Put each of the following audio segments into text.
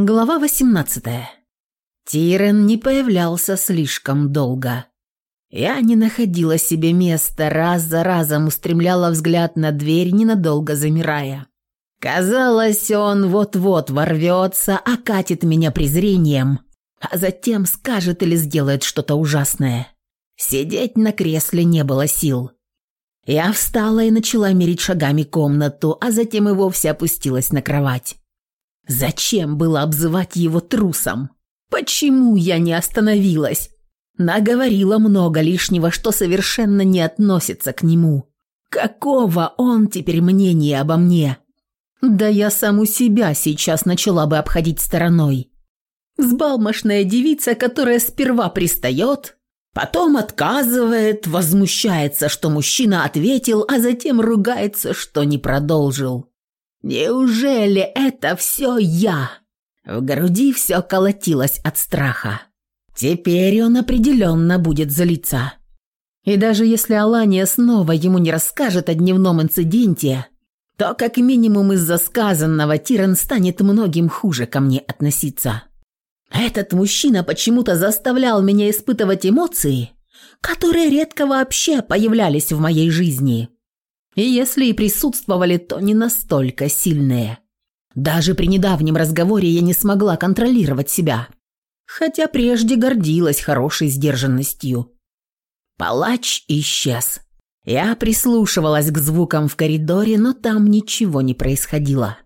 Глава 18. Тирен не появлялся слишком долго. Я не находила себе места, раз за разом устремляла взгляд на дверь, ненадолго замирая. Казалось, он вот-вот ворвется, окатит меня презрением, а затем скажет или сделает что-то ужасное. Сидеть на кресле не было сил. Я встала и начала мерить шагами комнату, а затем и вовсе опустилась на кровать. Зачем было обзывать его трусом? Почему я не остановилась? Наговорила много лишнего, что совершенно не относится к нему. Какого он теперь мнения обо мне? Да я саму себя сейчас начала бы обходить стороной. Сбалмошная девица, которая сперва пристает, потом отказывает, возмущается, что мужчина ответил, а затем ругается, что не продолжил. Неужели это все я? В груди все колотилось от страха. Теперь он определенно будет злиться. И даже если Алания снова ему не расскажет о дневном инциденте, то как минимум из-за сказанного Тиран станет многим хуже ко мне относиться. Этот мужчина почему-то заставлял меня испытывать эмоции, которые редко вообще появлялись в моей жизни. И если и присутствовали, то не настолько сильные. Даже при недавнем разговоре я не смогла контролировать себя. Хотя прежде гордилась хорошей сдержанностью. Палач исчез. Я прислушивалась к звукам в коридоре, но там ничего не происходило.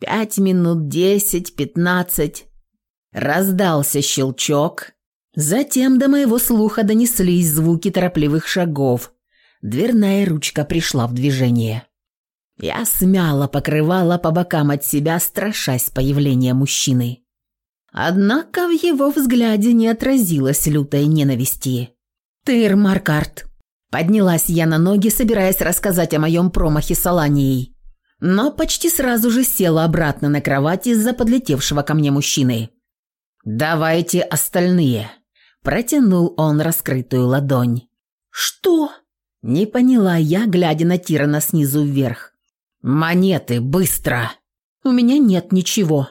Пять минут, десять, пятнадцать. Раздался щелчок. Затем до моего слуха донеслись звуки торопливых шагов, Дверная ручка пришла в движение. Я смяло покрывала по бокам от себя, страшась появления мужчины. Однако в его взгляде не отразилось лютой ненависти. «Тыр, Маркарт!» Поднялась я на ноги, собираясь рассказать о моем промахе с Аланией. Но почти сразу же села обратно на кровать из-за подлетевшего ко мне мужчины. «Давайте остальные!» Протянул он раскрытую ладонь. «Что?» Не поняла я, глядя на Тирана снизу вверх. «Монеты, быстро!» «У меня нет ничего».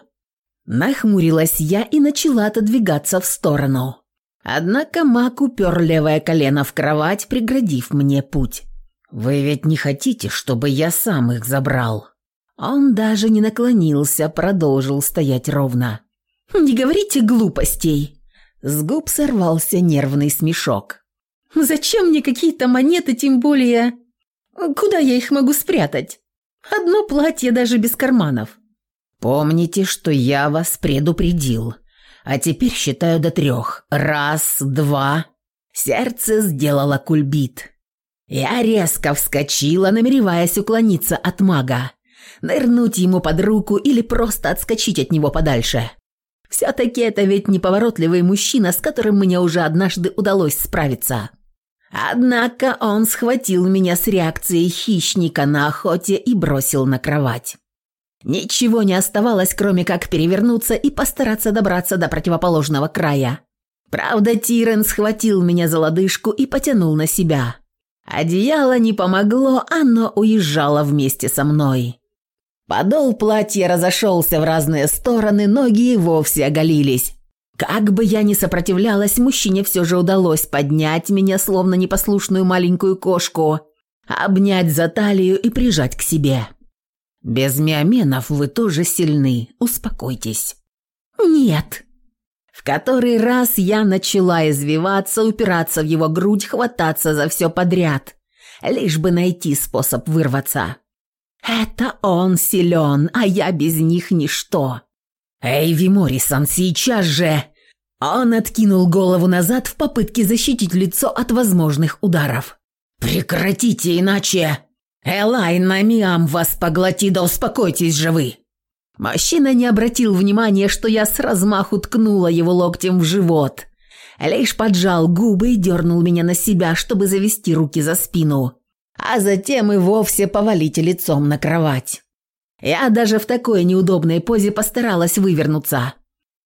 Нахмурилась я и начала отодвигаться в сторону. Однако маг упер левое колено в кровать, преградив мне путь. «Вы ведь не хотите, чтобы я сам их забрал?» Он даже не наклонился, продолжил стоять ровно. «Не говорите глупостей!» С губ сорвался нервный смешок. Зачем мне какие-то монеты, тем более... Куда я их могу спрятать? Одно платье даже без карманов. Помните, что я вас предупредил. А теперь считаю до трех. Раз, два. Сердце сделало кульбит. Я резко вскочила, намереваясь уклониться от мага. Нырнуть ему под руку или просто отскочить от него подальше. Все-таки это ведь неповоротливый мужчина, с которым мне уже однажды удалось справиться. Однако он схватил меня с реакцией хищника на охоте и бросил на кровать. Ничего не оставалось, кроме как перевернуться и постараться добраться до противоположного края. Правда, Тирен схватил меня за лодыжку и потянул на себя. Одеяло не помогло, оно уезжало вместе со мной. Подол платья разошелся в разные стороны, ноги и вовсе оголились. Как бы я ни сопротивлялась, мужчине все же удалось поднять меня, словно непослушную маленькую кошку, обнять за талию и прижать к себе. «Без миоменов вы тоже сильны, успокойтесь». «Нет». В который раз я начала извиваться, упираться в его грудь, хвататься за все подряд, лишь бы найти способ вырваться. «Это он силен, а я без них ничто». «Эйви Моррисон, сейчас же!» Он откинул голову назад в попытке защитить лицо от возможных ударов. «Прекратите, иначе...» «Элайн Мамиам вас поглоти, да успокойтесь же вы!» Мужчина не обратил внимания, что я с размаху ткнула его локтем в живот. Лишь поджал губы и дернул меня на себя, чтобы завести руки за спину, а затем и вовсе повалить лицом на кровать. Я даже в такой неудобной позе постаралась вывернуться.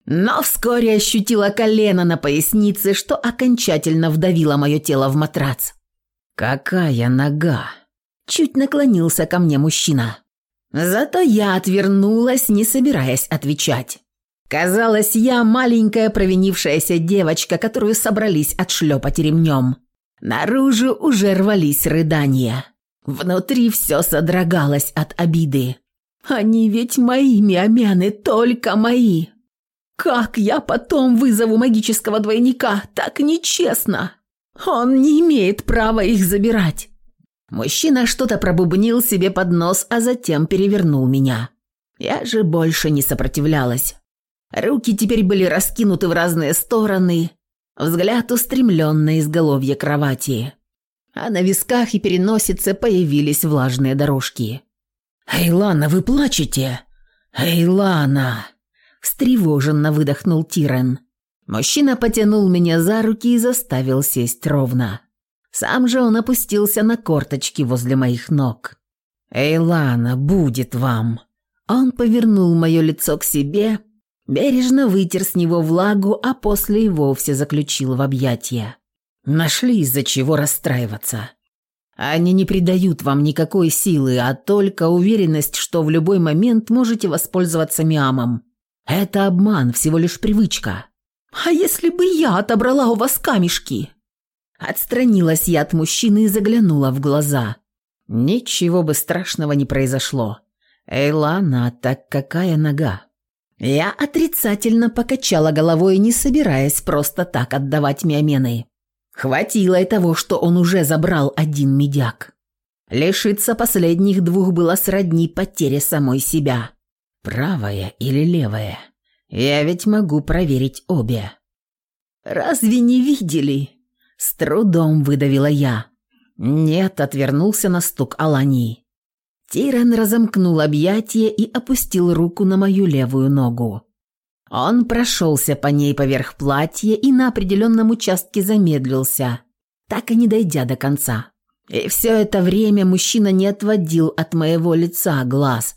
Но вскоре ощутила колено на пояснице, что окончательно вдавило мое тело в матрац. «Какая нога!» Чуть наклонился ко мне мужчина. Зато я отвернулась, не собираясь отвечать. Казалось, я маленькая провинившаяся девочка, которую собрались отшлепать ремнем. Наружу уже рвались рыдания. Внутри все содрогалось от обиды. Они ведь мои, миамяны, только мои. Как я потом вызову магического двойника? Так нечестно. Он не имеет права их забирать. Мужчина что-то пробубнил себе под нос, а затем перевернул меня. Я же больше не сопротивлялась. Руки теперь были раскинуты в разные стороны, взгляд устремлен на изголовье кровати. А на висках и переносице появились влажные дорожки. «Эйлана, вы плачете?» «Эйлана!» – встревоженно выдохнул Тирен. Мужчина потянул меня за руки и заставил сесть ровно. Сам же он опустился на корточки возле моих ног. «Эйлана, будет вам!» Он повернул мое лицо к себе, бережно вытер с него влагу, а после и вовсе заключил в объятия. Нашли из-за чего расстраиваться. Они не придают вам никакой силы, а только уверенность, что в любой момент можете воспользоваться миамом. Это обман, всего лишь привычка. А если бы я отобрала у вас камешки? Отстранилась я от мужчины и заглянула в глаза. Ничего бы страшного не произошло. Эйлана, так какая нога? Я отрицательно покачала головой, не собираясь просто так отдавать Миамены. Хватило и того, что он уже забрал один медяк. Лишиться последних двух было сродни потере самой себя. Правая или левая? Я ведь могу проверить обе. «Разве не видели?» С трудом выдавила я. «Нет», — отвернулся на стук Алани. Тиран разомкнул объятие и опустил руку на мою левую ногу. Он прошелся по ней поверх платья и на определенном участке замедлился, так и не дойдя до конца. И все это время мужчина не отводил от моего лица глаз,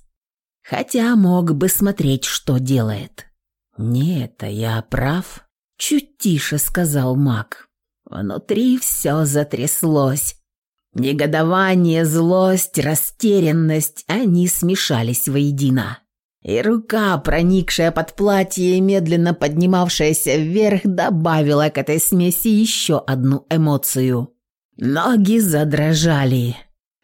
хотя мог бы смотреть, что делает. «Нет, я прав», — чуть тише сказал маг. Внутри все затряслось. Негодование, злость, растерянность, они смешались воедино. И рука, проникшая под платье и медленно поднимавшаяся вверх, добавила к этой смеси еще одну эмоцию. Ноги задрожали.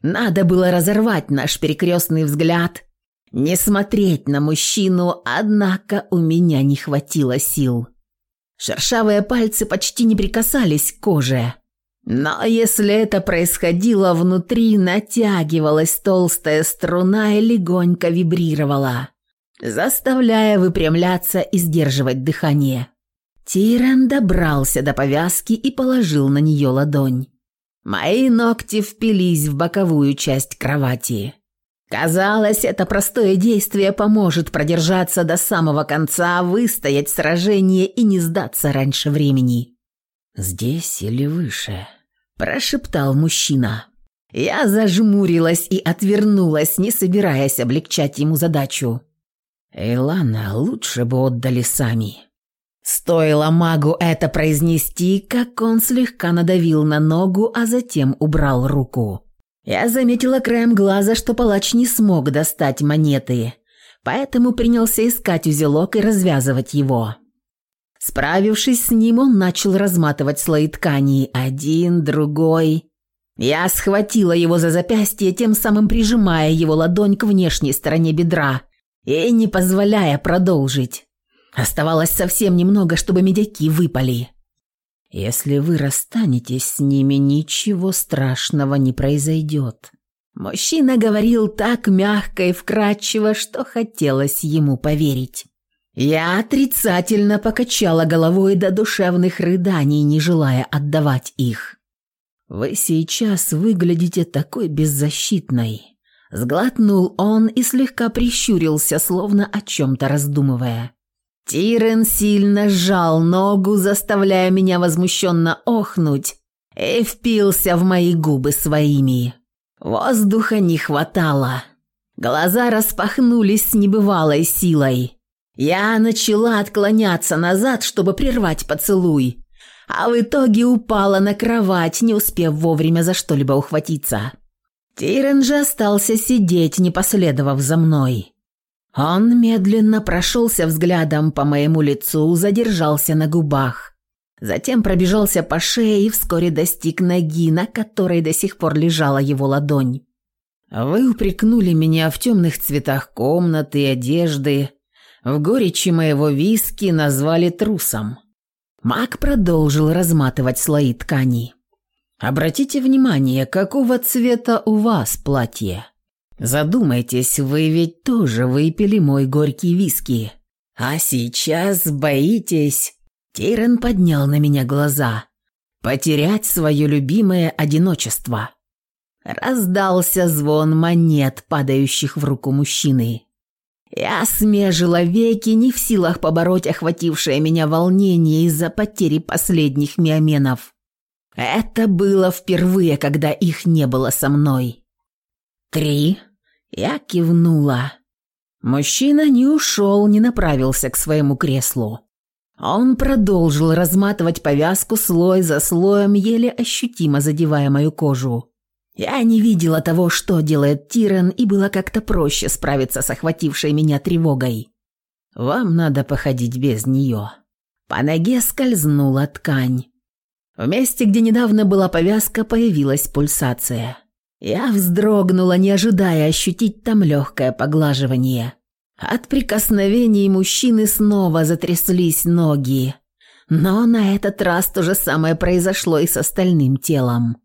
Надо было разорвать наш перекрестный взгляд, не смотреть на мужчину, однако у меня не хватило сил. Шершавые пальцы почти не прикасались к коже. Но если это происходило внутри, натягивалась толстая струна и легонько вибрировала, заставляя выпрямляться и сдерживать дыхание. Тиран добрался до повязки и положил на нее ладонь. Мои ногти впились в боковую часть кровати. Казалось, это простое действие поможет продержаться до самого конца, выстоять сражение и не сдаться раньше времени. «Здесь или выше?» – прошептал мужчина. Я зажмурилась и отвернулась, не собираясь облегчать ему задачу. «Эйлана, лучше бы отдали сами». Стоило магу это произнести, как он слегка надавил на ногу, а затем убрал руку. Я заметила краем глаза, что палач не смог достать монеты, поэтому принялся искать узелок и развязывать его. Справившись с ним, он начал разматывать слои ткани, один, другой. Я схватила его за запястье, тем самым прижимая его ладонь к внешней стороне бедра и не позволяя продолжить. Оставалось совсем немного, чтобы медяки выпали. Если вы расстанетесь с ними, ничего страшного не произойдет». Мужчина говорил так мягко и вкрадчиво, что хотелось ему поверить. Я отрицательно покачала головой до душевных рыданий, не желая отдавать их. «Вы сейчас выглядите такой беззащитной», — сглотнул он и слегка прищурился, словно о чем-то раздумывая. Тирен сильно сжал ногу, заставляя меня возмущенно охнуть, и впился в мои губы своими. Воздуха не хватало. Глаза распахнулись с небывалой силой. Я начала отклоняться назад, чтобы прервать поцелуй, а в итоге упала на кровать, не успев вовремя за что-либо ухватиться. Тирен же остался сидеть, не последовав за мной. Он медленно прошелся взглядом по моему лицу, задержался на губах. Затем пробежался по шее и вскоре достиг ноги, на которой до сих пор лежала его ладонь. «Вы упрекнули меня в темных цветах комнаты и одежды, в горечи моего виски назвали трусом». Мак продолжил разматывать слои ткани. «Обратите внимание, какого цвета у вас платье. Задумайтесь, вы ведь тоже выпили мой горький виски. А сейчас боитесь...» Тейрон поднял на меня глаза. «Потерять свое любимое одиночество». Раздался звон монет, падающих в руку мужчины. Я смежила веки, не в силах побороть охватившее меня волнение из-за потери последних миоменов. Это было впервые, когда их не было со мной. Три. Я кивнула. Мужчина не ушел, не направился к своему креслу. Он продолжил разматывать повязку слой за слоем, еле ощутимо задевая мою кожу. Я не видела того, что делает Тирен, и было как-то проще справиться с охватившей меня тревогой. «Вам надо походить без нее». По ноге скользнула ткань. В месте, где недавно была повязка, появилась пульсация. Я вздрогнула, не ожидая ощутить там легкое поглаживание. От прикосновений мужчины снова затряслись ноги. Но на этот раз то же самое произошло и с остальным телом.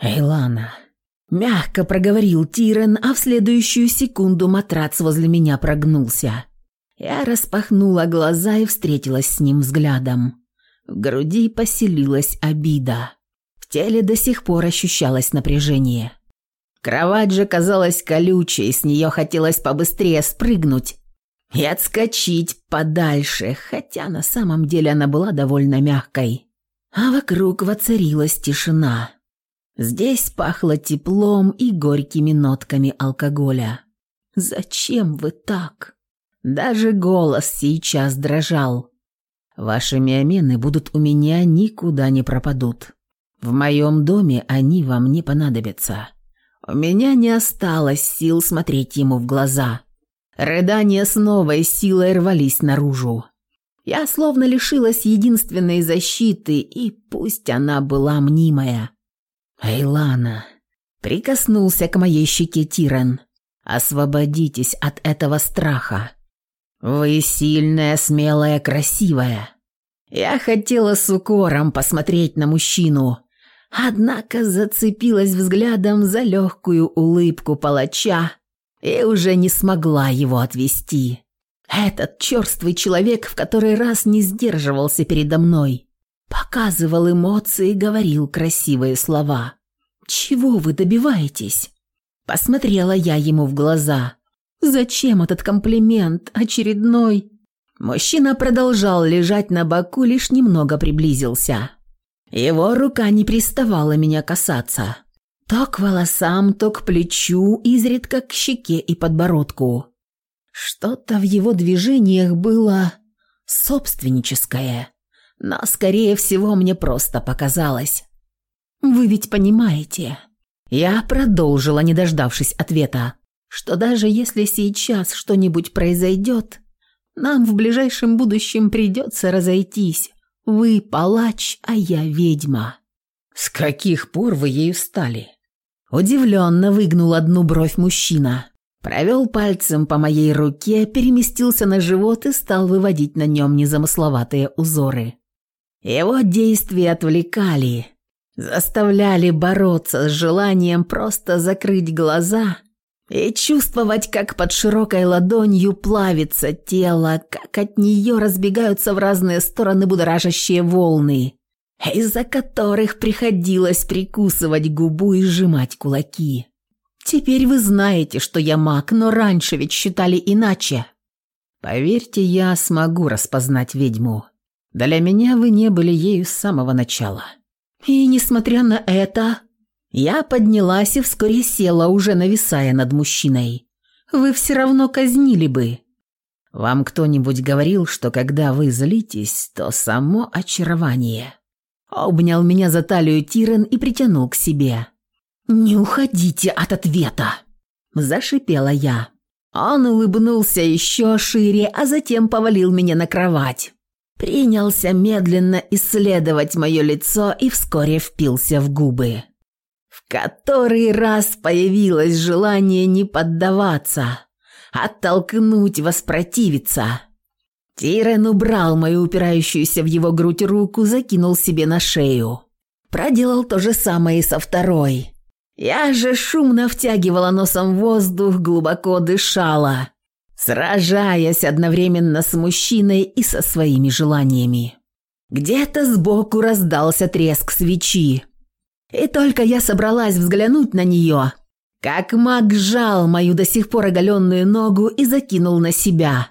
«Эйлана», — мягко проговорил Тирен, а в следующую секунду матрац возле меня прогнулся. Я распахнула глаза и встретилась с ним взглядом. В груди поселилась обида. В теле до сих пор ощущалось напряжение. Кровать же казалась колючей, с нее хотелось побыстрее спрыгнуть и отскочить подальше, хотя на самом деле она была довольно мягкой. А вокруг воцарилась тишина. Здесь пахло теплом и горькими нотками алкоголя. «Зачем вы так?» Даже голос сейчас дрожал. «Ваши миомены будут у меня, никуда не пропадут. В моем доме они вам не понадобятся. У меня не осталось сил смотреть ему в глаза. Рыдания с новой силой рвались наружу. Я словно лишилась единственной защиты, и пусть она была мнимая. «Эйлана», — прикоснулся к моей щеке Тирен, — «освободитесь от этого страха. Вы сильная, смелая, красивая». Я хотела с укором посмотреть на мужчину, Однако зацепилась взглядом за легкую улыбку палача и уже не смогла его отвести. Этот черствый человек в который раз не сдерживался передо мной, показывал эмоции и говорил красивые слова. «Чего вы добиваетесь?» Посмотрела я ему в глаза. «Зачем этот комплимент очередной?» Мужчина продолжал лежать на боку, лишь немного приблизился. Его рука не приставала меня касаться. То к волосам, то к плечу, изредка к щеке и подбородку. Что-то в его движениях было собственническое, но, скорее всего, мне просто показалось. «Вы ведь понимаете...» Я продолжила, не дождавшись ответа, что даже если сейчас что-нибудь произойдет, нам в ближайшем будущем придется разойтись. Вы палач, а я ведьма». «С каких пор вы ею стали?» Удивленно выгнул одну бровь мужчина. Провел пальцем по моей руке, переместился на живот и стал выводить на нем незамысловатые узоры. Его действия отвлекали, заставляли бороться с желанием просто закрыть глаза и чувствовать, как под широкой ладонью плавится тело, как от нее разбегаются в разные стороны будоражащие волны, из-за которых приходилось прикусывать губу и сжимать кулаки. Теперь вы знаете, что я маг, но раньше ведь считали иначе. Поверьте, я смогу распознать ведьму. Для меня вы не были ею с самого начала. И несмотря на это, я поднялась и вскоре села, уже нависая над мужчиной. «Вы все равно казнили бы». «Вам кто-нибудь говорил, что когда вы злитесь, то само очарование?» Обнял меня за талию Тирен и притянул к себе. «Не уходите от ответа!» Зашипела я. Он улыбнулся еще шире, а затем повалил меня на кровать. Принялся медленно исследовать мое лицо и вскоре впился в губы. В который раз появилось желание не поддаваться, оттолкнуть, воспротивиться. Тирен убрал мою упирающуюся в его грудь руку, закинул себе на шею. Проделал то же самое и со второй. Я же шумно втягивала носом воздух, глубоко дышала, сражаясь одновременно с мужчиной и со своими желаниями. Где-то сбоку раздался треск свечи. И только я собралась взглянуть на нее, как маг сжал мою до сих пор оголенную ногу и закинул на себя.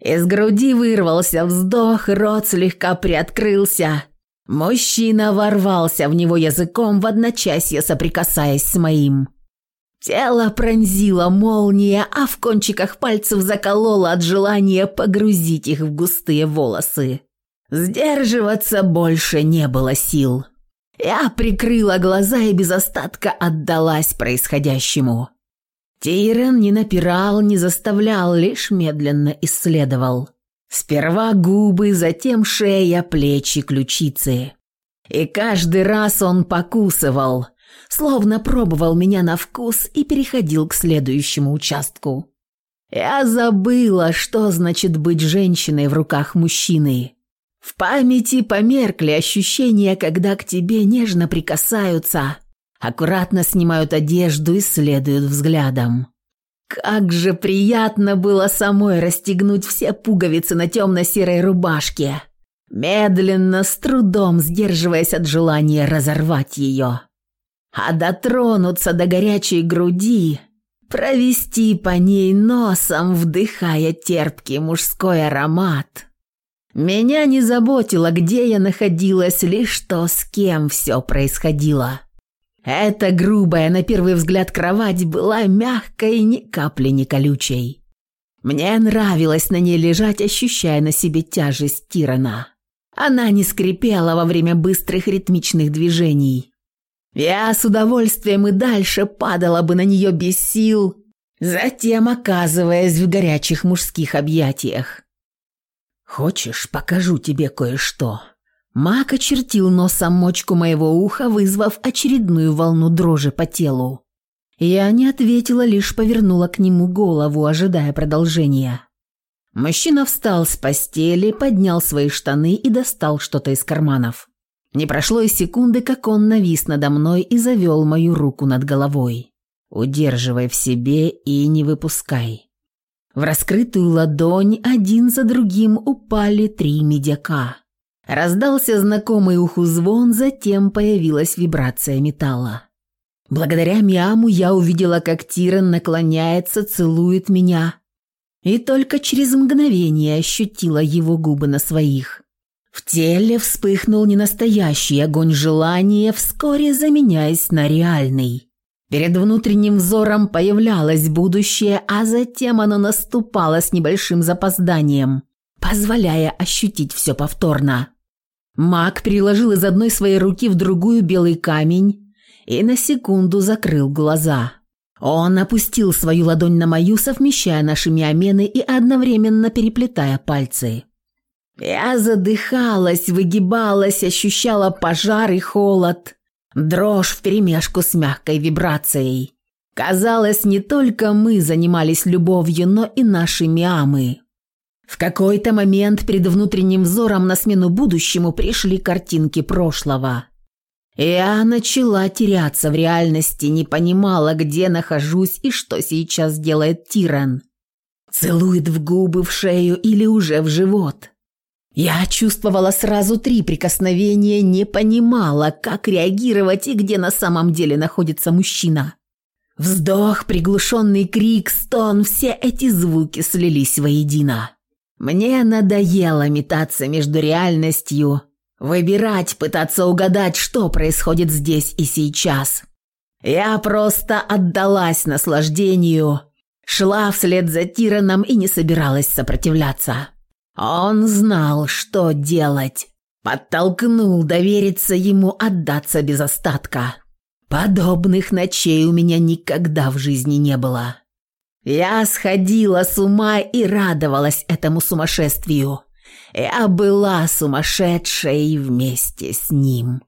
Из груди вырвался вздох, рот слегка приоткрылся. Мужчина ворвался в него языком в одночасье соприкасаясь с моим. Тело пронзила молния, а в кончиках пальцев закололо от желания погрузить их в густые волосы. Сдерживаться больше не было сил. Я прикрыла глаза и без остатка отдалась происходящему. Тейрен не напирал, не заставлял, лишь медленно исследовал. Сперва губы, затем шея, плечи, ключицы. И каждый раз он покусывал, словно пробовал меня на вкус и переходил к следующему участку. Я забыла, что значит быть женщиной в руках мужчины. В памяти померкли ощущения, когда к тебе нежно прикасаются, аккуратно снимают одежду и следуют взглядом. Как же приятно было самой расстегнуть все пуговицы на темно-серой рубашке, медленно, с трудом сдерживаясь от желания разорвать ее. А дотронуться до горячей груди, провести по ней носом, вдыхая терпкий мужской аромат. Меня не заботило, где я находилась, лишь то, с кем все происходило. Эта грубая, на первый взгляд, кровать была мягкой, ни капли не колючей. Мне нравилось на ней лежать, ощущая на себе тяжесть Тирана. Она не скрипела во время быстрых ритмичных движений. Я с удовольствием и дальше падала бы на нее без сил, затем оказываясь в горячих мужских объятиях. «Хочешь, покажу тебе кое-что?» Мак очертил носом мочку моего уха, вызвав очередную волну дрожи по телу. Я не ответила, лишь повернула к нему голову, ожидая продолжения. Мужчина встал с постели, поднял свои штаны и достал что-то из карманов. Не прошло и секунды, как он навис надо мной и завел мою руку над головой. Удерживай в себе и не выпускай. В раскрытую ладонь один за другим упали три медяка. Раздался знакомый уху звон, затем появилась вибрация металла. Благодаря Миаму я увидела, как Тиран наклоняется, целует меня, и только через мгновение ощутила его губы на своих. В теле вспыхнул ненастоящий огонь желания, вскоре заменяясь на реальный. Перед внутренним взором появлялось будущее, а затем оно наступало с небольшим запозданием, позволяя ощутить все повторно. Маг переложил из одной своей руки в другую белый камень и на секунду закрыл глаза. Он опустил свою ладонь на мою, совмещая наши миомены и одновременно переплетая пальцы. Я задыхалась, выгибалась, ощущала пожар и холод, дрожь вперемешку с мягкой вибрацией. Казалось, не только мы занимались любовью, но и наши миамы. В какой-то момент перед внутренним взором на смену будущему пришли картинки прошлого. Я начала теряться в реальности, не понимала, где нахожусь и что сейчас делает Тиран. Целует в губы, в шею или уже в живот. Я чувствовала сразу три прикосновения, не понимала, как реагировать и где на самом деле находится мужчина. Вздох, приглушенный крик, стон – все эти звуки слились воедино. Мне надоело метаться между реальностью, выбирать, пытаться угадать, что происходит здесь и сейчас. Я просто отдалась наслаждению, шла вслед за Тираном и не собиралась сопротивляться. Он знал, что делать. Подтолкнул довериться ему, отдаться без остатка. Подобных ночей у меня никогда в жизни не было. Я сходила с ума и радовалась этому сумасшествию. Я была сумасшедшей вместе с ним.